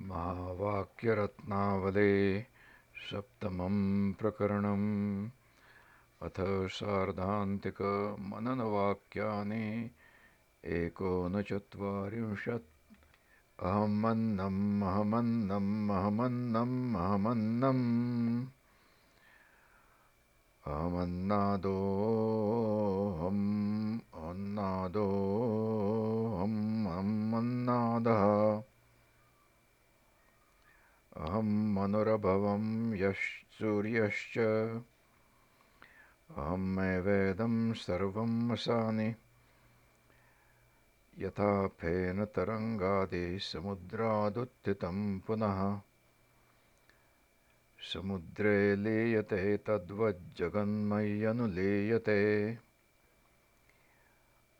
महावाक्यरत्नावले सप्तमं प्रकरणम्। अथ सार्धान्तिकमननवाक्यानि। एकोनचत्वारिंशत्। अहमन्नम् अहमन्नम् अहमन्नम् अहमन्नम्। अहमन्नादोऽहम् अन्नादोऽहम् अहमन्नादः अहं मनुरभवं यः सूर्यश्च। अहमेवेदं सर्वं वसानि यथा फेनतरङ्गादिसमुद्रादुत्थितं पुनः। समुद्रे लीयते तद्वज्जगन्मय्यनुलीयते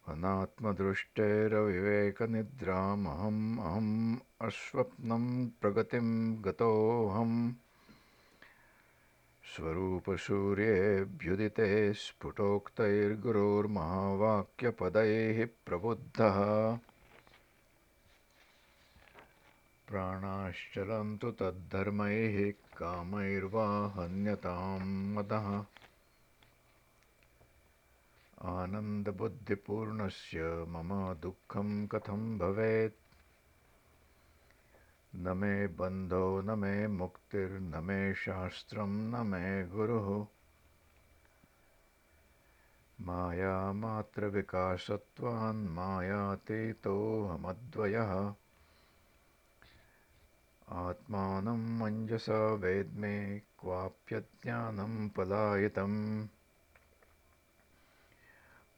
अनात्मदृष्टेरविवेकनिद्रामहम् अहम् अस्वप्नं प्रगतिं गतोऽहम्। स्वरूपसूर्येऽभ्युदिते स्फुटोक्तैर्गुरोर्महावाक्यपदैः प्रबुद्धः। प्राणाश्चलन्तु तद्धर्मैः कामैर्वा हन्यतां मदः आनन्दबुद्धिपूर्णस्य मम दुःखं कथं भवेत्? न मे बन्धो न मे मुक्तिर्न मे शास्त्रं न मे गुरुः। मायामात्रविकासत्वान्मायातीतोऽहमद्वयः आत्मानं मञ्जसा वेद्मे क्वाप्यज्ञानं पलायितम्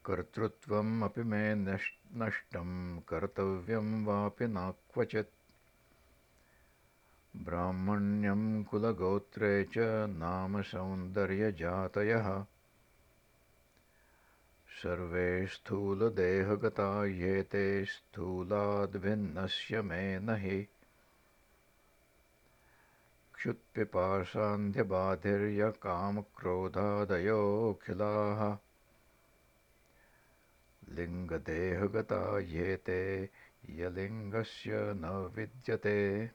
कर्तृत्वम् अपि मे नष्टं कर्तव्यं वापि न क्वचित् ब्राह्मण्यं कुलगोत्रे च नामसौन्दर्यजातयः सर्वे स्थूलदेहगता येते स्थूलाद्भिन्नस्य मे न हि क्षुत्पिपाशान्ध्यबाधिर्यकामक्रोधादयोऽखिलाः लिङ्गदेहगता येते यलिङ्गस्य न विद्यते।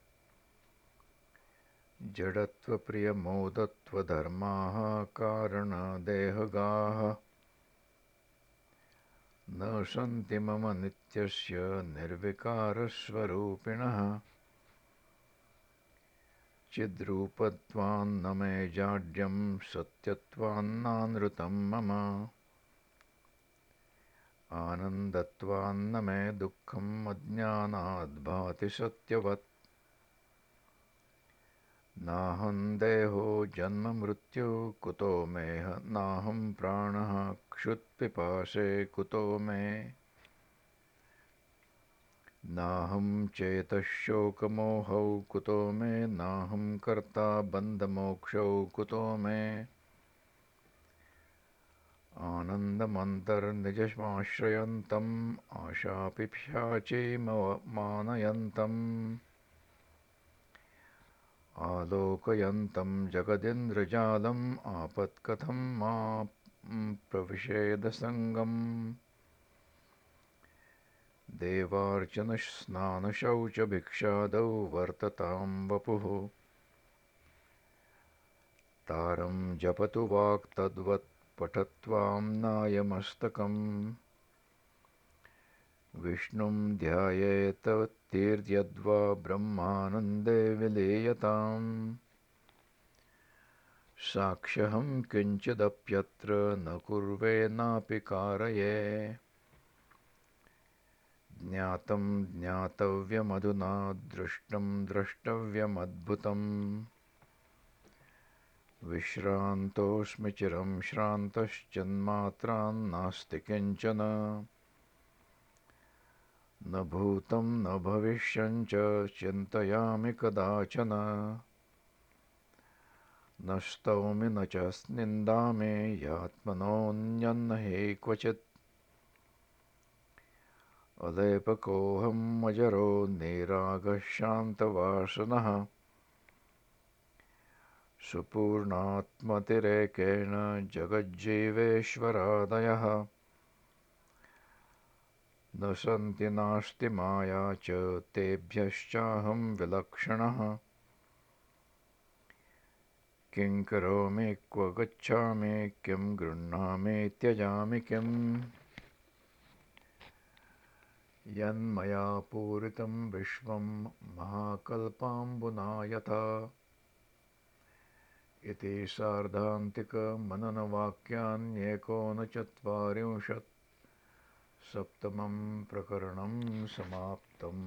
जडत्वप्रियमोदत्वधर्माः कारणदेहगाः। न सन्ति मम नित्यस्य निर्विकारस्वरूपिणः। चिद्रूपत्वान्न मे जाड्यं सत्यत्वान्नानृतं मम आनन्दत्वान्न मे दुःखम् अज्ञानाद्भाति सत्यवत्। नाहं देहो जन्ममृत्यु कुतो मेह नाहं प्राणः क्षुत्पिपासे कुतो मे। नाहं चेतःशोकमोहौ कुतो मे। नाहं कर्ता बन्धमोक्षौ कुतो मे आनन्दमन्तर्निजमाश्रयन्तम् आशापिशाचीमानयन्तम् आलोकयन्तं जगदिन्द्रजालम् आपत्कथं मा प्रविशेदसङ्गम् देवार्चनस्नानशौचभिक्षादौ वर्ततां वपुः। तारं जपतु वाक्तद्वत् पठत्वां नायमस्तकम् विष्णुं ध्यायेततीर्यद्वा ब्रह्मानन्दे विलीयताम्। साक्ष्यहं किञ्चिदप्यत्र न कुर्वे नापि कारये। ज्ञातं ज्ञातव्यमधुना दृष्टं द्रष्टव्यमद्भुतम् विश्रान्तोऽस्मि चिरं श्रान्तश्चन्मात्रान्नास्ति किञ्चन। न भूतं न भविष्यञ्च चिन्तयामि कदाचन। न स्तौमि न च निन्दामि यात्मनोऽन्यन्न हि क्वचित्। अलेपकोऽहमजरो निरागः शान्तवासनः सुपूर्णात्मतिरेकेण जगज्जीवेश्वरादयः। न सन्ति नास्ति माया च तेभ्यश्चाहं विलक्षणः। किं करोमि क्व गच्छामि किं गृह्णामि त्यजामि किम्? यन्मया पूरितं विश्वं महाकल्पाम्बुना यथा इति सार्धान्तिकमननवाक्यान्येकोनचत्वारिंशत् सप्तमं प्रकरणं समाप्तम्